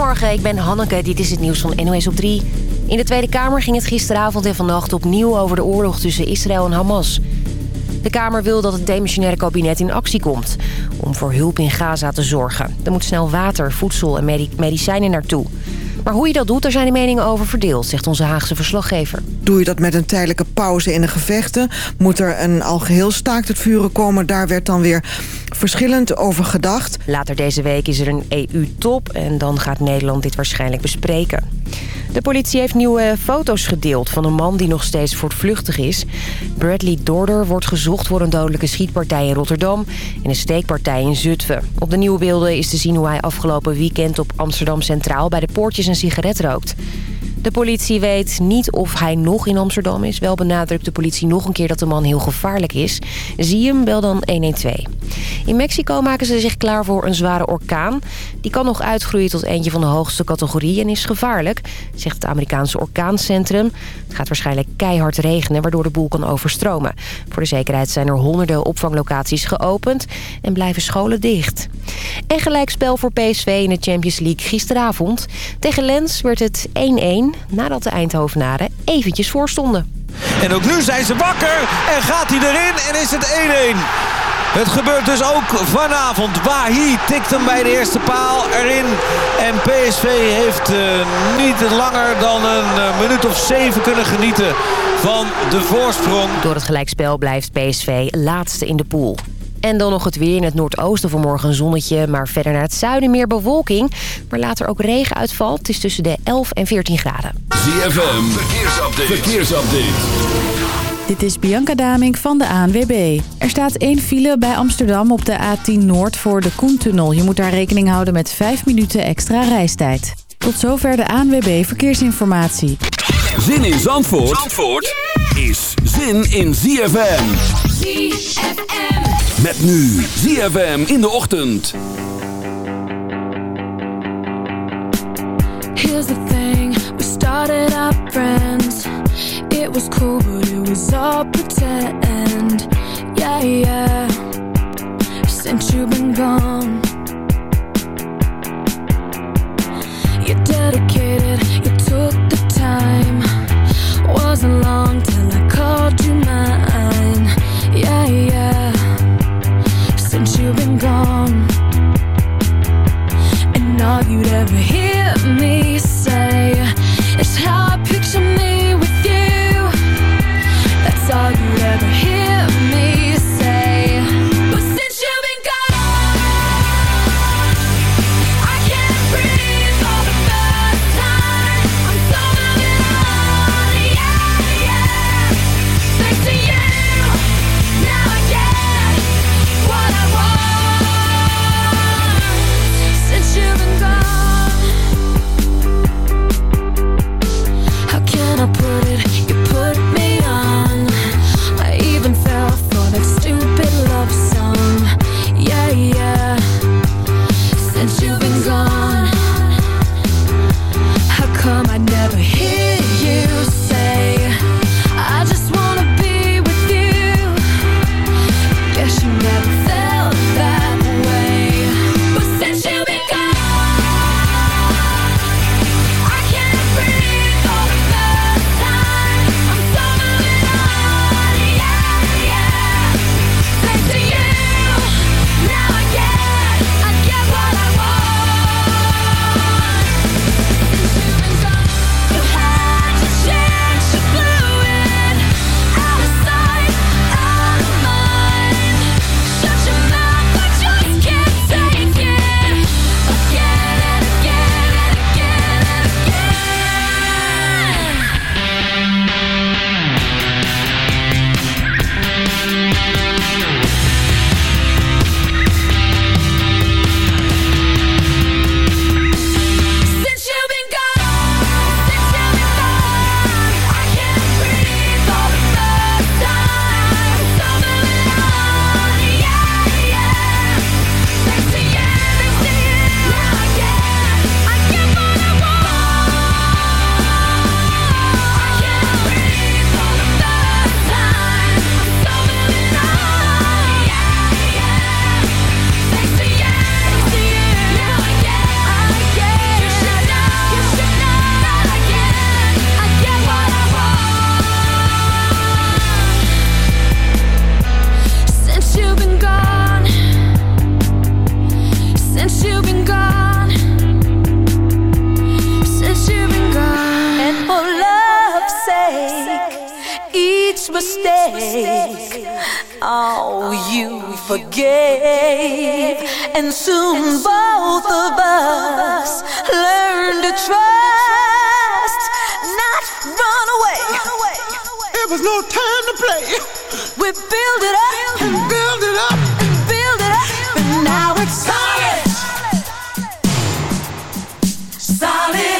Goedemorgen, ik ben Hanneke. Dit is het nieuws van NOS op 3. In de Tweede Kamer ging het gisteravond en vannacht opnieuw over de oorlog tussen Israël en Hamas. De Kamer wil dat het demissionaire kabinet in actie komt... om voor hulp in Gaza te zorgen. Er moet snel water, voedsel en medicijnen naartoe. Maar hoe je dat doet, daar zijn de meningen over verdeeld, zegt onze Haagse verslaggever. Doe je dat met een tijdelijke pauze in de gevechten? Moet er een algeheel staakt het vuren komen? Daar werd dan weer verschillend over gedacht. Later deze week is er een EU-top en dan gaat Nederland dit waarschijnlijk bespreken. De politie heeft nieuwe foto's gedeeld van een man die nog steeds voortvluchtig is. Bradley Dorder wordt gezocht voor een dodelijke schietpartij in Rotterdam... en een steekpartij in Zutphen. Op de nieuwe beelden is te zien hoe hij afgelopen weekend op Amsterdam Centraal... bij de poortjes een sigaret rookt. De politie weet niet of hij nog in Amsterdam is. Wel benadrukt de politie nog een keer dat de man heel gevaarlijk is. Zie hem, bel dan 112. In Mexico maken ze zich klaar voor een zware orkaan. Die kan nog uitgroeien tot eentje van de hoogste categorie en is gevaarlijk, zegt het Amerikaanse orkaancentrum. Het gaat waarschijnlijk keihard regenen, waardoor de boel kan overstromen. Voor de zekerheid zijn er honderden opvanglocaties geopend en blijven scholen dicht. En gelijkspel voor PSV in de Champions League gisteravond. Tegen Lens werd het 1-1 nadat de Eindhovenaren eventjes voorstonden. En ook nu zijn ze wakker en gaat hij erin en is het 1-1. Het gebeurt dus ook vanavond. Wahi tikt hem bij de eerste paal erin. En PSV heeft uh, niet langer dan een uh, minuut of zeven kunnen genieten van de voorsprong. Door het gelijkspel blijft PSV laatste in de pool. En dan nog het weer in het noordoosten vanmorgen een zonnetje... maar verder naar het zuiden meer bewolking. Maar later ook regen uitvalt. Het is tussen de 11 en 14 graden. ZFM, verkeersupdate. verkeersupdate. Dit is Bianca Daming van de ANWB. Er staat één file bij Amsterdam op de A10 Noord voor de Koentunnel. Je moet daar rekening houden met 5 minuten extra reistijd. Tot zover de ANWB Verkeersinformatie. Zin in Zandvoort, Zandvoort is zin in ZFM. ZFM. Met nu ZFM in de ochtend. Here's the thing, we started up friends. It was cool, but it was all pretend. Yeah, yeah. Since you've been gone. You dedicated, you took the time. Wasn't long till I called you gone. And all you'd ever hear me play. We build it up and build it up and build it up, and now it's solid. Solid.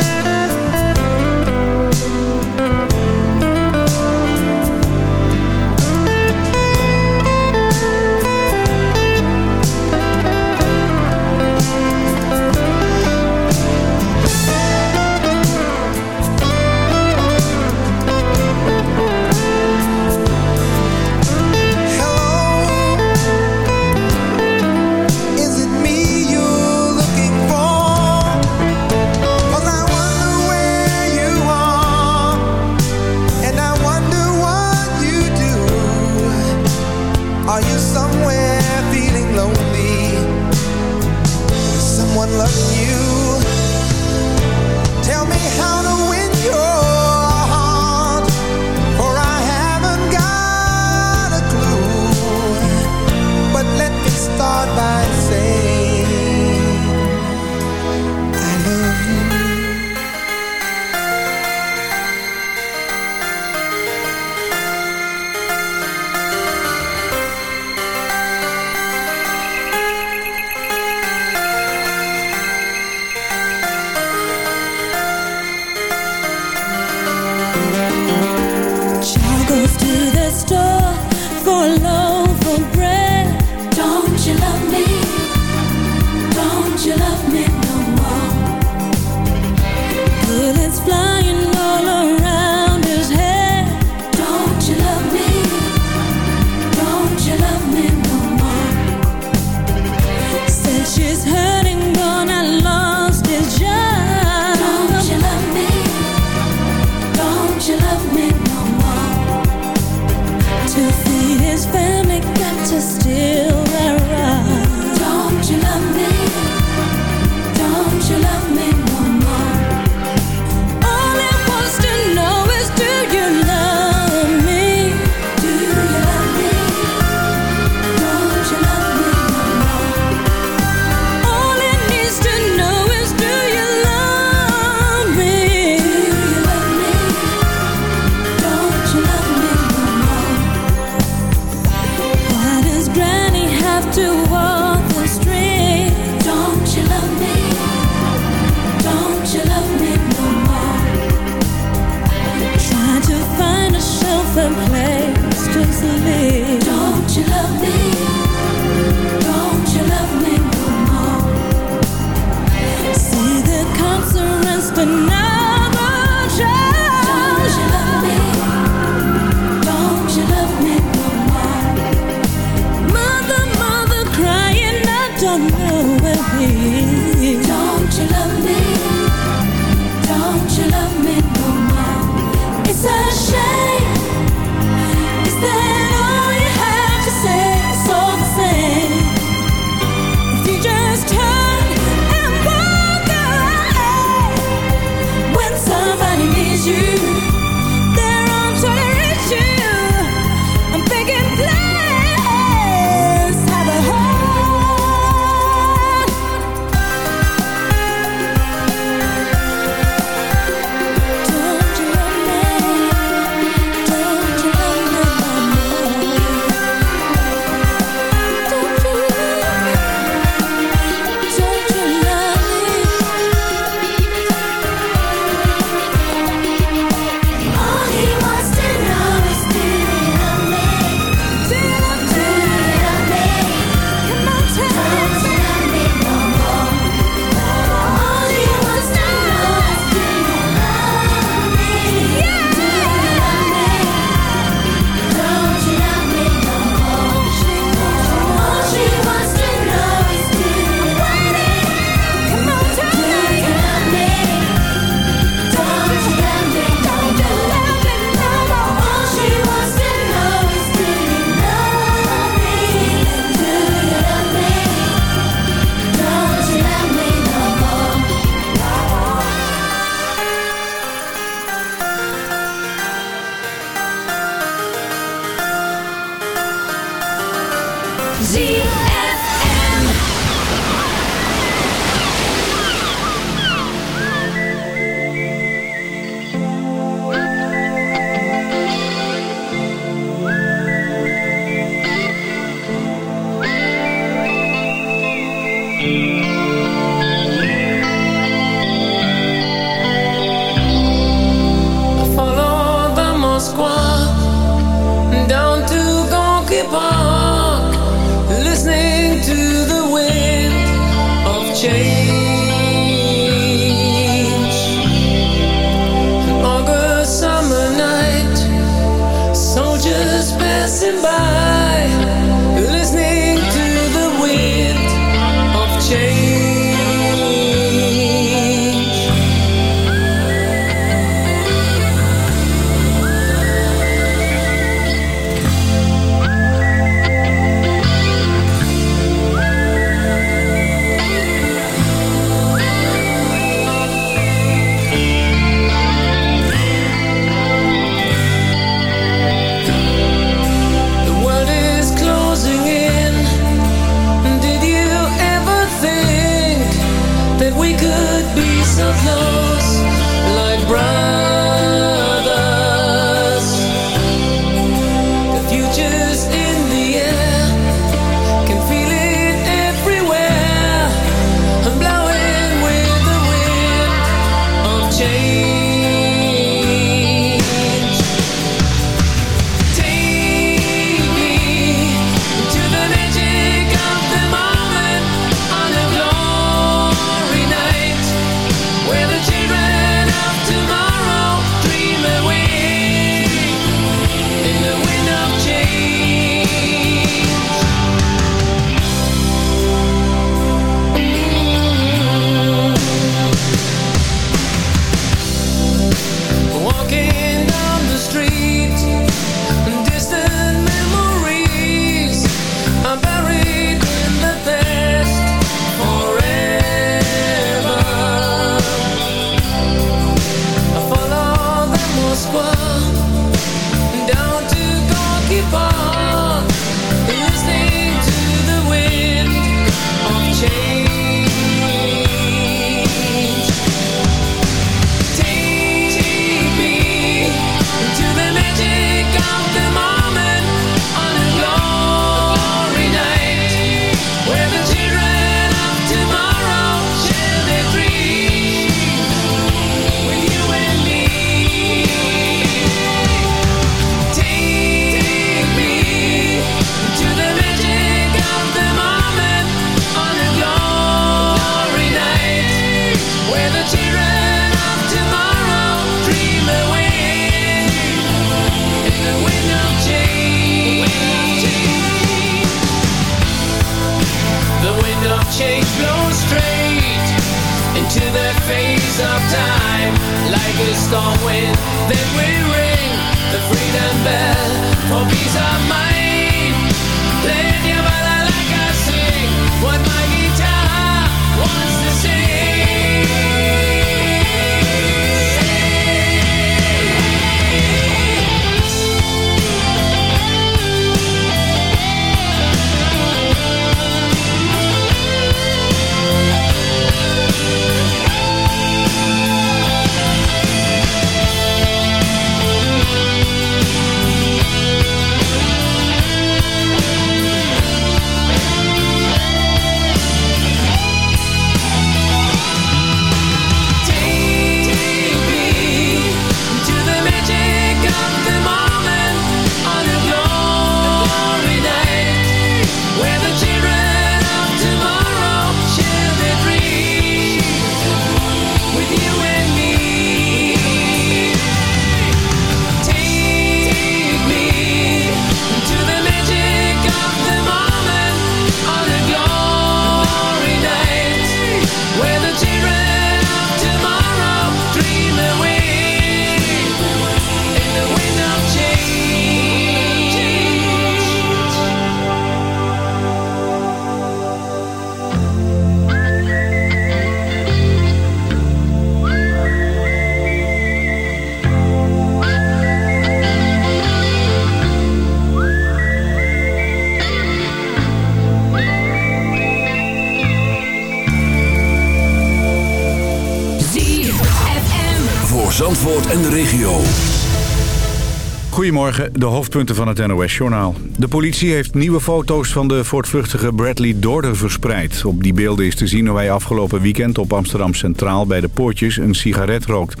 De hoofdpunten van het NOS-journaal. De politie heeft nieuwe foto's van de voortvluchtige Bradley Dorder verspreid. Op die beelden is te zien hoe hij afgelopen weekend op Amsterdam Centraal bij de poortjes een sigaret rookt.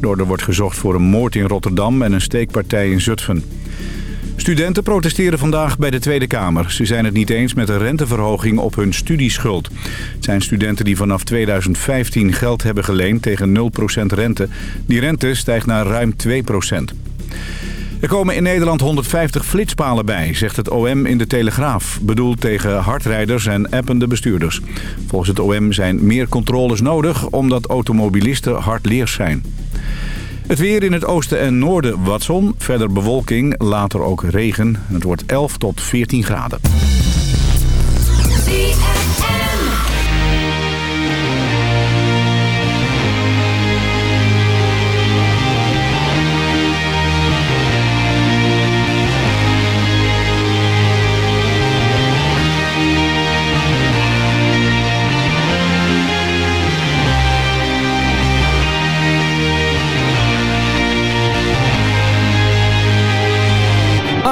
Dorder wordt gezocht voor een moord in Rotterdam en een steekpartij in Zutphen. Studenten protesteren vandaag bij de Tweede Kamer. Ze zijn het niet eens met een renteverhoging op hun studieschuld. Het zijn studenten die vanaf 2015 geld hebben geleend tegen 0% rente. Die rente stijgt naar ruim 2%. Er komen in Nederland 150 flitspalen bij, zegt het OM in de Telegraaf. Bedoeld tegen hardrijders en appende bestuurders. Volgens het OM zijn meer controles nodig omdat automobilisten hardleers zijn. Het weer in het oosten en noorden wat zon, verder bewolking, later ook regen. Het wordt 11 tot 14 graden.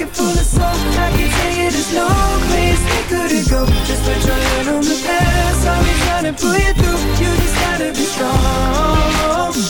pocket full of soul I can tell you there's no place we couldn't go. Just put your hand on the past I'll be trying to pull you through. You just gotta be strong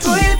to it.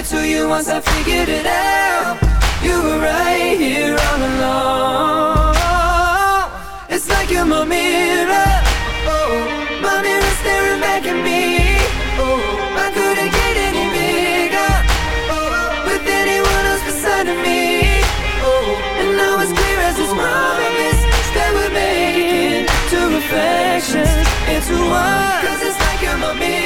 it to you once I figured it out. You were right here all along. It's like you're my mirror. Oh, my mirror staring back at me. Oh, I couldn't get any bigger. Oh, with anyone else beside of me. Oh, and now it's clear as this promise that we're making two reflections into one. Cause it's like you're my mirror.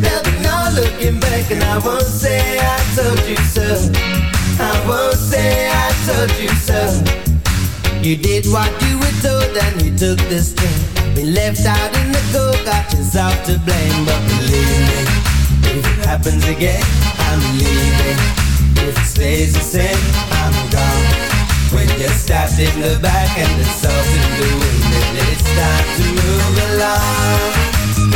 Be no looking back, and I won't say I told you so. I won't say I told you so. You did what you were told, and you took the string. Been left out in the cold, got yourself to blame, but believe me, if it happens again, I'm leaving. If it stays the same, I'm gone. When you're stabbed in the back and the salt in the wind, then it's time to move along.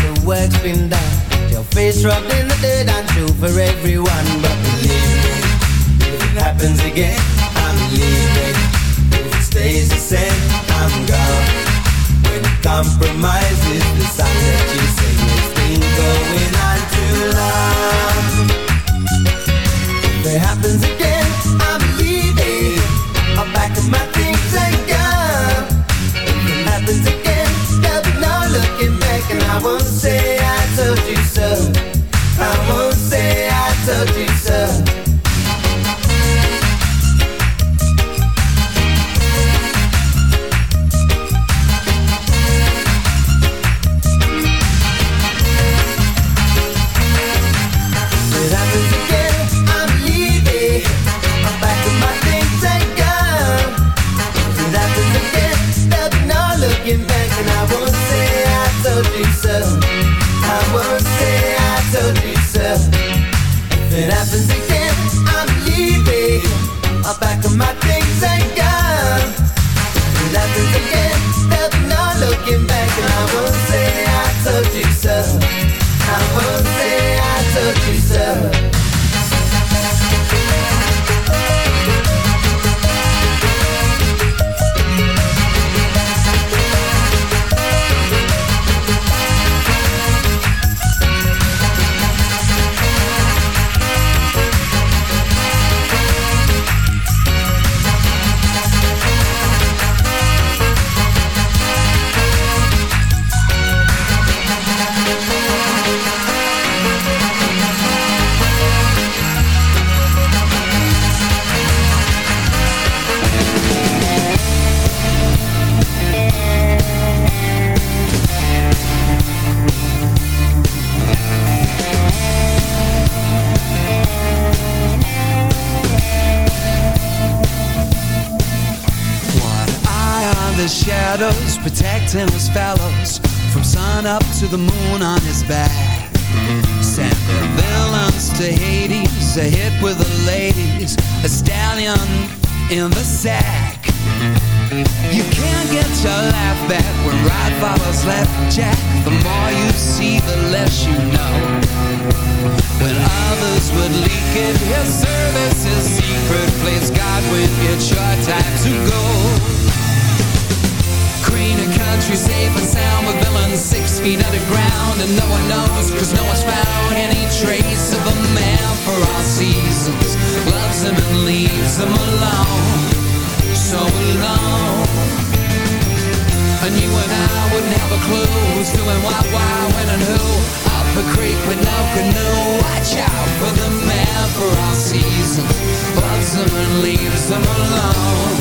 I'm and it back, and say say in works, been done. Your face rubbed in the dirt, I'm true for everyone. But believe me, if it happens again, I'm leaving. If it stays the same, I'm gone. When compromise is the song that you sing, it's been going on too long. If it happens again, I'm leaving. I'll pack up my I won't say I told you so. I won't say I told you so. The moon no one knows, cause no one's found any trace of a man for all seasons. Loves him and leaves him alone, so alone. And you and I wouldn't have a clue who's doing what, why, when, and who. Up a creek with no canoe. Watch out for the man for all seasons. Loves them and leaves them alone.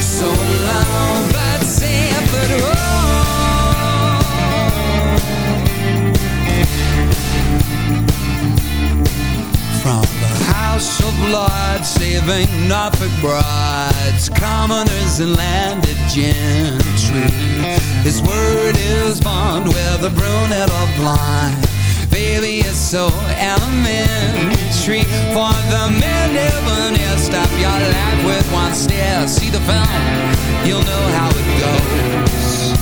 So alone, but Sanford, oh. Blood, saving Norfolk brides, commoners and landed gentry. His word is bond, whether brunette or blind. Baby, it's so elementary For the never near Stop your life with one stare See the film, you'll know how it goes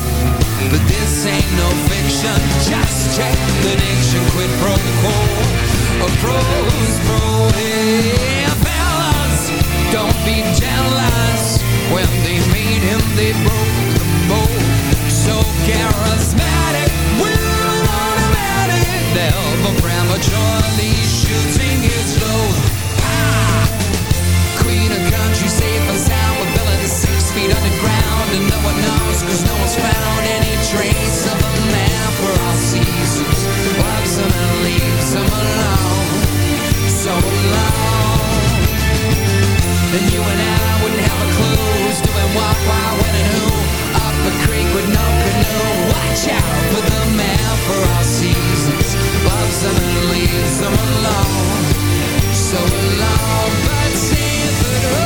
But this ain't no fiction Just check the diction Quid pro quo A pro's pro Hey, fellas Don't be jealous. When they made him, they broke the mold. So charismatic We're automatic. Never prematurely shooting his load! Queen of country, safe and sound. With villains six feet underground. And no one knows cause no one's found Any trace of a man for all seasons him and leaves him alone And you and I wouldn't have a clue Who's doing what, why, when and who. Up a creek with no canoe. Watch out for the man for all seasons. Loves him and leaves them alone. So alone but safe at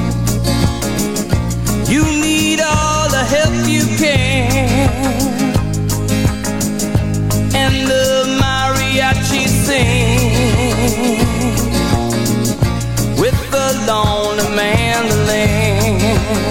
And the mariachi sing with the lonely mandolin.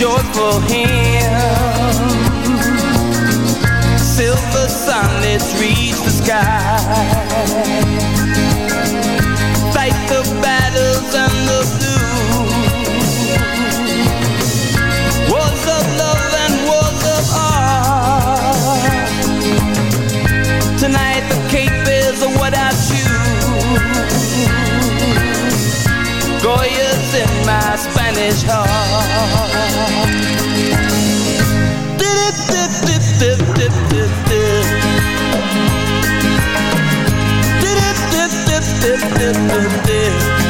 joyful hymns. Silver sunlets reach the sky. Fight the battles and the said, but.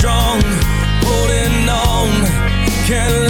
strong, holding on. Can't